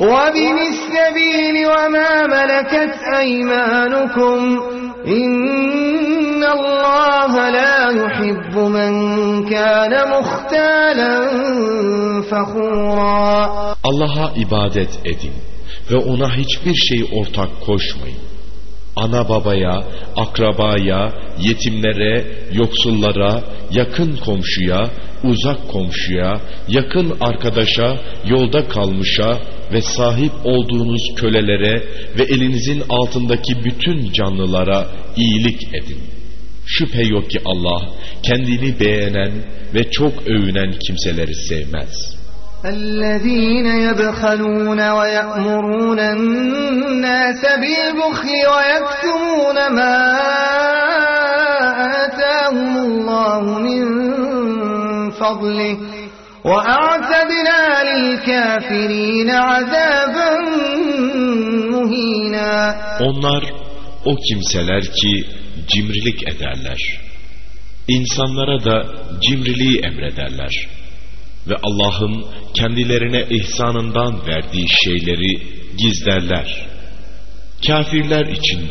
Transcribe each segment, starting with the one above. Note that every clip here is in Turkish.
وابن السبيل وما ملكت أيمانكم إن الله لا يحب من كان مختالا فخورا Allah'a ibadet edin ve ona hiçbir şey ortak koşmayın. Ana babaya, akrabaya, yetimlere, yoksullara, yakın komşuya, uzak komşuya, yakın arkadaşa, yolda kalmışa ve sahip olduğunuz kölelere ve elinizin altındaki bütün canlılara iyilik edin. Şüphe yok ki Allah kendini beğenen ve çok övünen kimseleri sevmez.'' الذين يبخلون ويأمرون الناس بالبخل ويكتمون ما آتاهم الله من فضله وأعتدنا للكافرين عذابا مهينا Onlar o kimseler ki cimrilik ederler. İnsanlara da cimriliği emrederler ve Allah'ın kendilerine ihsanından verdiği şeyleri gizlerler. Kafirler için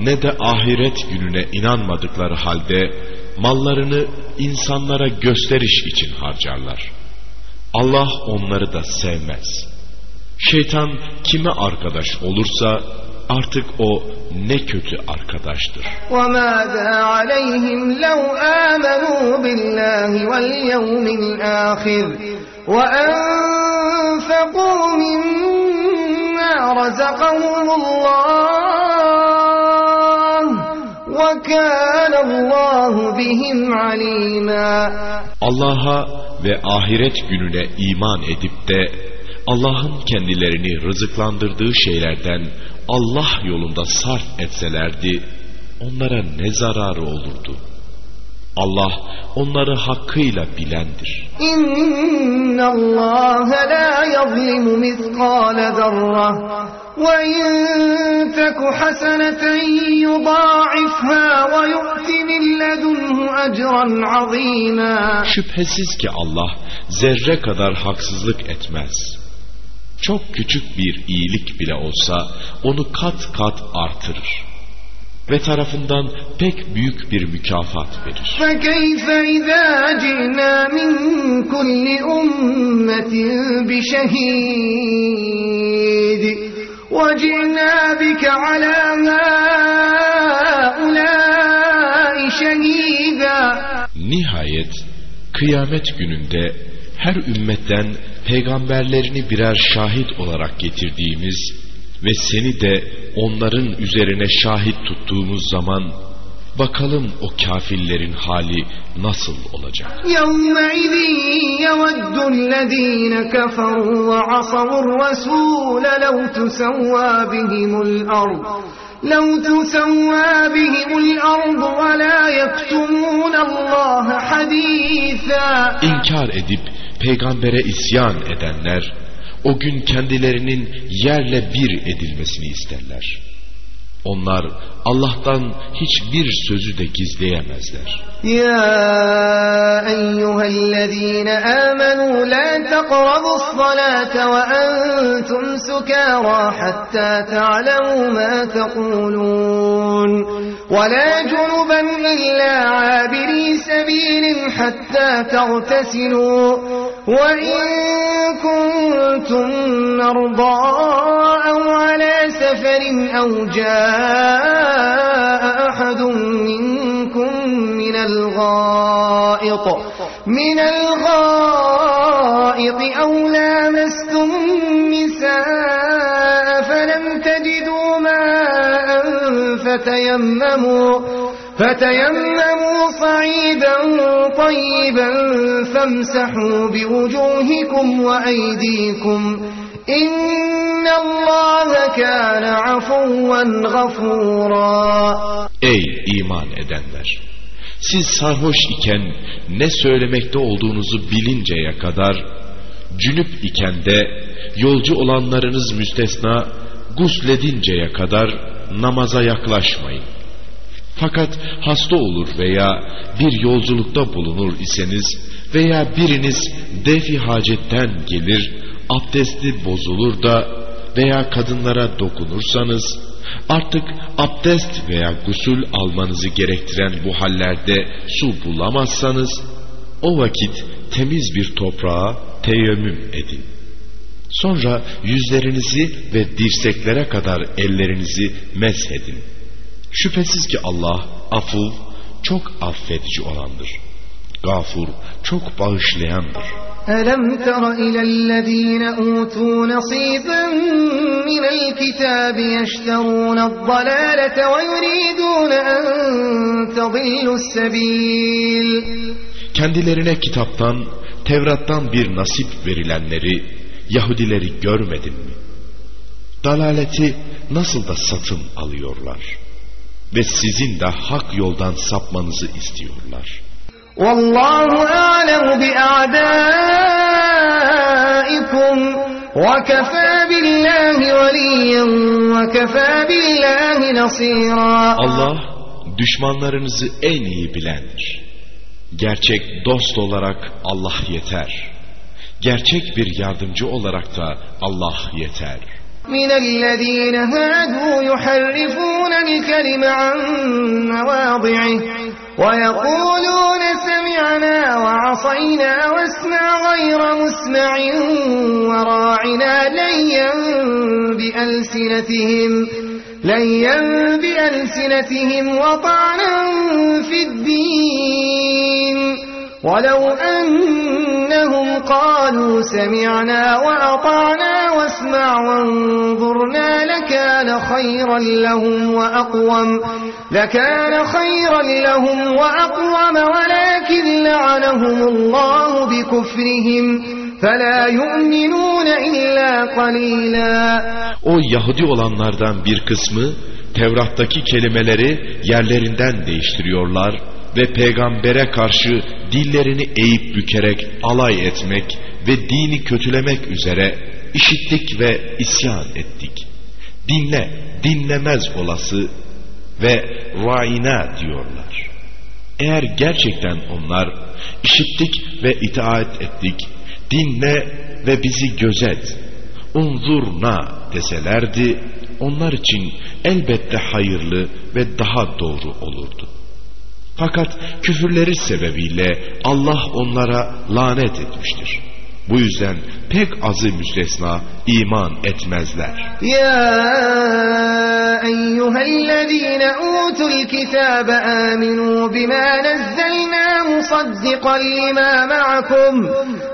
ne de ahiret gününe inanmadıkları halde mallarını insanlara gösteriş için harcarlar. Allah onları da sevmez. Şeytan kime arkadaş olursa artık o ne kötü arkadaştır. وَمَاذَا عَلَيْهِمْ لَوْ آمَنُوا بِاللّٰهِ وَالْيَوْمِ الْآخِرِ وَأَنفَقُوا مِمَّا رَزَقَهُمُ اللّٰهِ وَكَانَ اللّٰهُ بِهِمْ عَلِيمًا Allah'a ve ahiret gününe iman edip de Allah'ın kendilerini rızıklandırdığı şeylerden Allah yolunda sarf etselerdi onlara ne zararı olurdu? Allah onları hakkıyla bilendir. İnna Allah la yuzlimu mithqala zerre ve in taku haseneten ve yu'ti min ledunhu ecran azîmâ. Şüphesiz ki Allah zerre kadar haksızlık etmez. Çok küçük bir iyilik bile olsa onu kat kat artırır Ve tarafından pek büyük bir mükafat verir. فكيف إذا جئنا من كل أمة بشهيد وجئنا بك على هؤلاء شهيدا Nihayet kıyamet gününde her ümmetten peygamberlerini birer şahit olarak getirdiğimiz ve seni de onların üzerine şahit tuttuğumuz zaman bakalım o kafirlerin hali nasıl olacak? يومئذ يود الذين كفروا وعصوا الرسول لو تسوى بهم الأرض لو تسوى بهم الأرض ولا يكتمون الله حديثا İnkar edip peygambere isyan edenler o gün kendilerinin yerle bir edilmesini isterler. Onlar Allah'tan hiçbir sözü de gizleyemezler. يا أيها الذين آمنوا لا تقربوا الصلاة وأنتم سكارى حتى تعلموا ما تقولون ولا جنبا إلا عابري سبيل حتى تغتسلوا وإن كنتم مرضى أو على سفر أو أحد منكم من الغائط. من الغائط أو لامستم النساء فلم تجدوا ماء فتيمموا فتيمموا صعيدا طيبا فامسحوا بوجوهكم وأيديكم. Ey iman edenler! Siz sarhoş iken ne söylemekte olduğunuzu bilinceye kadar, cünüp iken de yolcu olanlarınız müstesna gusledinceye kadar namaza yaklaşmayın. Fakat hasta olur veya bir yolculukta bulunur iseniz veya biriniz defi hacetten gelir, abdesti bozulur da veya kadınlara dokunursanız artık abdest veya gusül almanızı gerektiren bu hallerde su bulamazsanız o vakit temiz bir toprağa teyemmüm edin. Sonra yüzlerinizi ve dirseklere kadar ellerinizi meshedin. Şüphesiz ki Allah aful, çok affedici olandır. Gafur, çok bağışlayandır. ألم تر إلى الذين أوتوا نصيبا من الكتاب يشترون الضلالة ويريدون أن تضلوا السبيل Kendilerine kitaptan, Tevrat'tan bir nasip verilenleri, Yahudileri görmedin mi? Dalaleti nasıl da satın alıyorlar ve sizin de hak yoldan sapmanızı istiyorlar. والله أعلم بأعدائكم وكفى بالله وليا وكفى بالله نصيرا Allah düşmanlarınızı en iyi bilendir. Gerçek dost olarak Allah yeter. Gerçek bir yardımcı olarak da Allah yeter. من الذين هادوا يحرفون الكلم عن مواضعه ويقولون سمعنا وعصينا واسمع غير مسمع وراعنا ليا بألسنتهم ليا بألسنتهم وطعنا في الدين. ولو أنهم قالوا سمعنا وأطعنا واسمع وانظرنا لكان خيرا لهم وأقوم لكان خيرا لهم وأقوم ولكن لعنهم الله بكفرهم فلا يؤمنون إلا قليلا O Yahudi olanlardan bir kısmı Tevrat'taki kelimeleri yerlerinden değiştiriyorlar ve peygambere karşı dillerini eğip bükerek alay etmek ve dini kötülemek üzere işittik ve isyan ettik. Dinle, dinlemez olası ve raina diyorlar. Eğer gerçekten onlar işittik ve itaat ettik, dinle ve bizi gözet, unzurna deselerdi, onlar için elbette hayırlı ve daha doğru olurdu. Fakat küfürleri sebebiyle Allah onlara lanet etmiştir. Bu yüzden pek azı müstesna iman etmezler. Ya eyyühellezine utul kitabe aminu bima nezzelna musaddiqan lima ma'akum.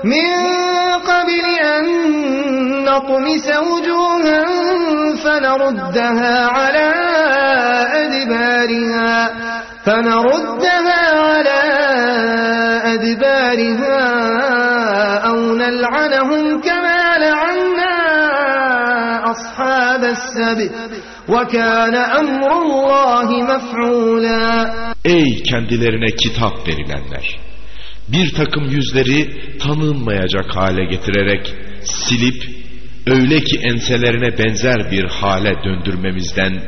Min qabli en nakmise vucuhen feneruddeha ala edbariha feneruddeha ala edbariha أدبارها أو نلعنهم كما لعنا أصحاب السبت وكان أمر الله مفعولا Ey kendilerine kitap verilenler! Bir takım yüzleri tanınmayacak hale getirerek silip öyle ki enselerine benzer bir hale döndürmemizden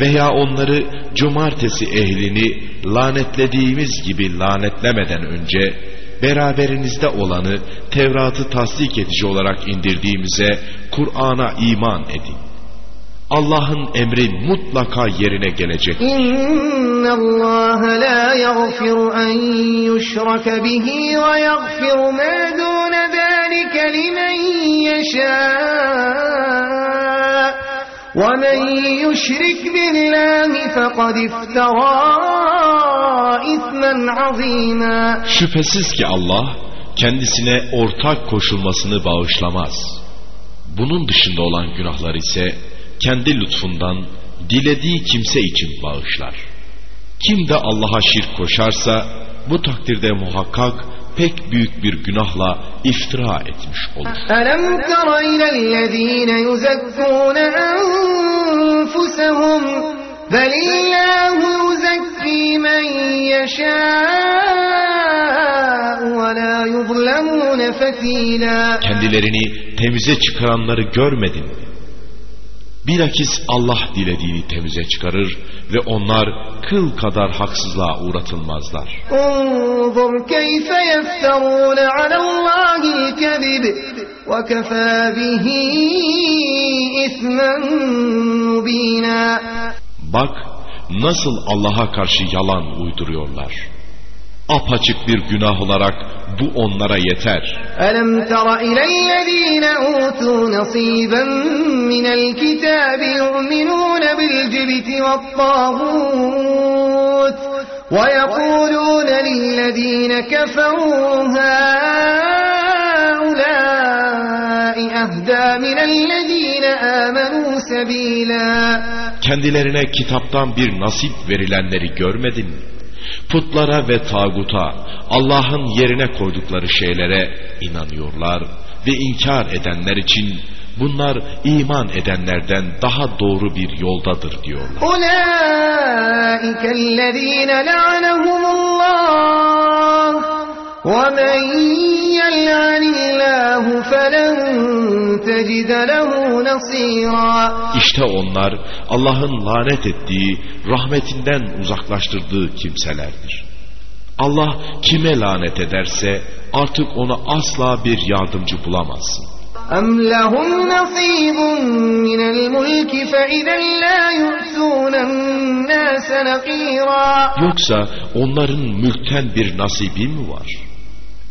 veya onları cumartesi ehlini lanetlediğimiz gibi lanetlemeden önce beraberinizde olanı Tevrat'ı tasdik edici olarak indirdiğimize Kur'an'a iman edin. Allah'ın emri mutlaka yerine gelecek. İnna Allah la yaghfir an yushraka bihi ve yaghfir ma dun zalika limen yasha. ومن يشرك بالله فقد افترى إثما عظيما Şüphesiz ki Allah kendisine ortak koşulmasını bağışlamaz. Bunun dışında olan günahlar ise kendi lütfundan dilediği kimse için bağışlar. Kim de Allah'a şirk koşarsa bu takdirde muhakkak pek büyük bir günahla iftira etmiş olur. Alam tara ilellezine yuzekkûne enfusehum velillâhu yuzekki men yeşâ'u ve lâ yuzlemûne fetîlâ. Kendilerini temize çıkaranları görmedin mi? Bilakis Allah dilediğini temize çıkarır ve onlar kıl kadar haksızlığa uğratılmazlar. Bak nasıl Allah'a karşı yalan uyduruyorlar apaçık bir günah olarak bu onlara yeter. Elem tara ilellezine utu nasiben minel kitabi yu'minun bil cibti ve't tagut ve yekulun lillezine keferu haulai ehda minellezine amenu sebila Kendilerine kitaptan bir nasip verilenleri görmedin mi? Putlara ve tağuta, Allah'ın yerine koydukları şeylere inanıyorlar ve inkar edenler için bunlar iman edenlerden daha doğru bir yoldadır diyorlar. Ulaikellezine la'anehumullah ومن يلعن الله فلن تجد له نصيرا İşte onlar Allah'ın lanet ettiği, rahmetinden uzaklaştırdığı kimselerdir. Allah kime lanet ederse artık ona asla bir yardımcı bulamazsın. أم لهم نصيب من الملك فإذا لا يؤتون الناس نقيرا Yoksa onların mülkten bir nasibi mi var?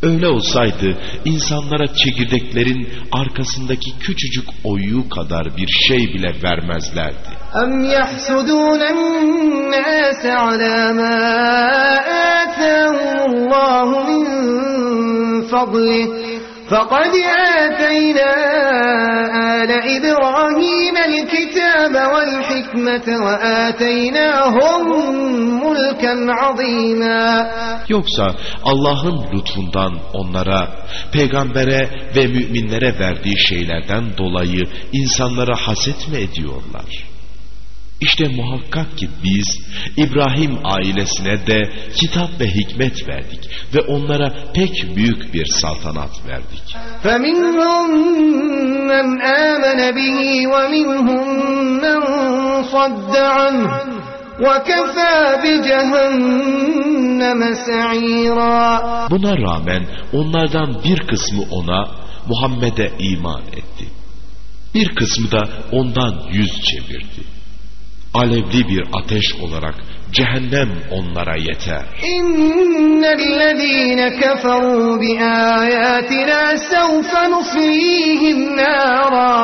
Öyle olsaydı insanlara çekirdeklerin arkasındaki küçücük oyu kadar bir şey bile vermezlerdi. أم يحسدون الناس على ما آتاهم الله من فضله فقد آتينا آل إبراهيم الكتاب والحكمة وآتيناهم ملكا عظيما Yoksa Allah'ın lütfundan onlara, peygambere ve müminlere verdiği şeylerden dolayı insanlara haset mi ediyorlar? İşte muhakkak ki biz İbrahim ailesine de kitap ve hikmet verdik ve onlara pek büyük bir saltanat verdik. فمنهم من آمن به ومنهم من صد عنه وكفى بجهنم سعيرا Buna rağmen onlardan bir kısmı ona Muhammed'e iman etti. Bir kısmı da ondan yüz çevirdi. Alevli bir ateş olarak cehennem onlara yeter. إن الذين كفروا بآياتنا سوف نصليهم نارا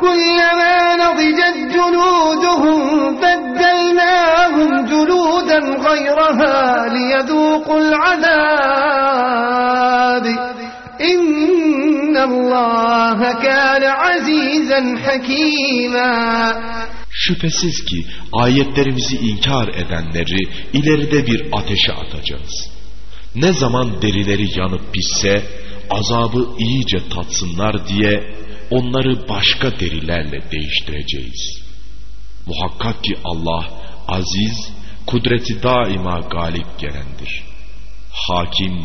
كلما نضجت جلودهم بدلناهم جلودا غيرها ليذوقوا العذاب إن الله كان عزيزا حكيما Şüphesiz ki ayetlerimizi inkar edenleri ileride bir ateşe atacağız. Ne zaman derileri yanıp pişse azabı iyice tatsınlar diye onları başka derilerle değiştireceğiz. Muhakkak ki Allah aziz, kudreti daima galip gelendir. Hakim,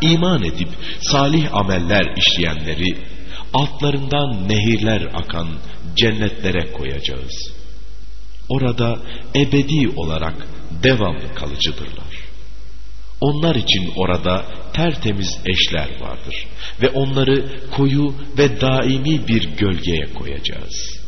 İman edip salih ameller işleyenleri altlarından nehirler akan cennetlere koyacağız. Orada ebedi olarak devamlı kalıcıdırlar. Onlar için orada tertemiz eşler vardır ve onları koyu ve daimi bir gölgeye koyacağız.''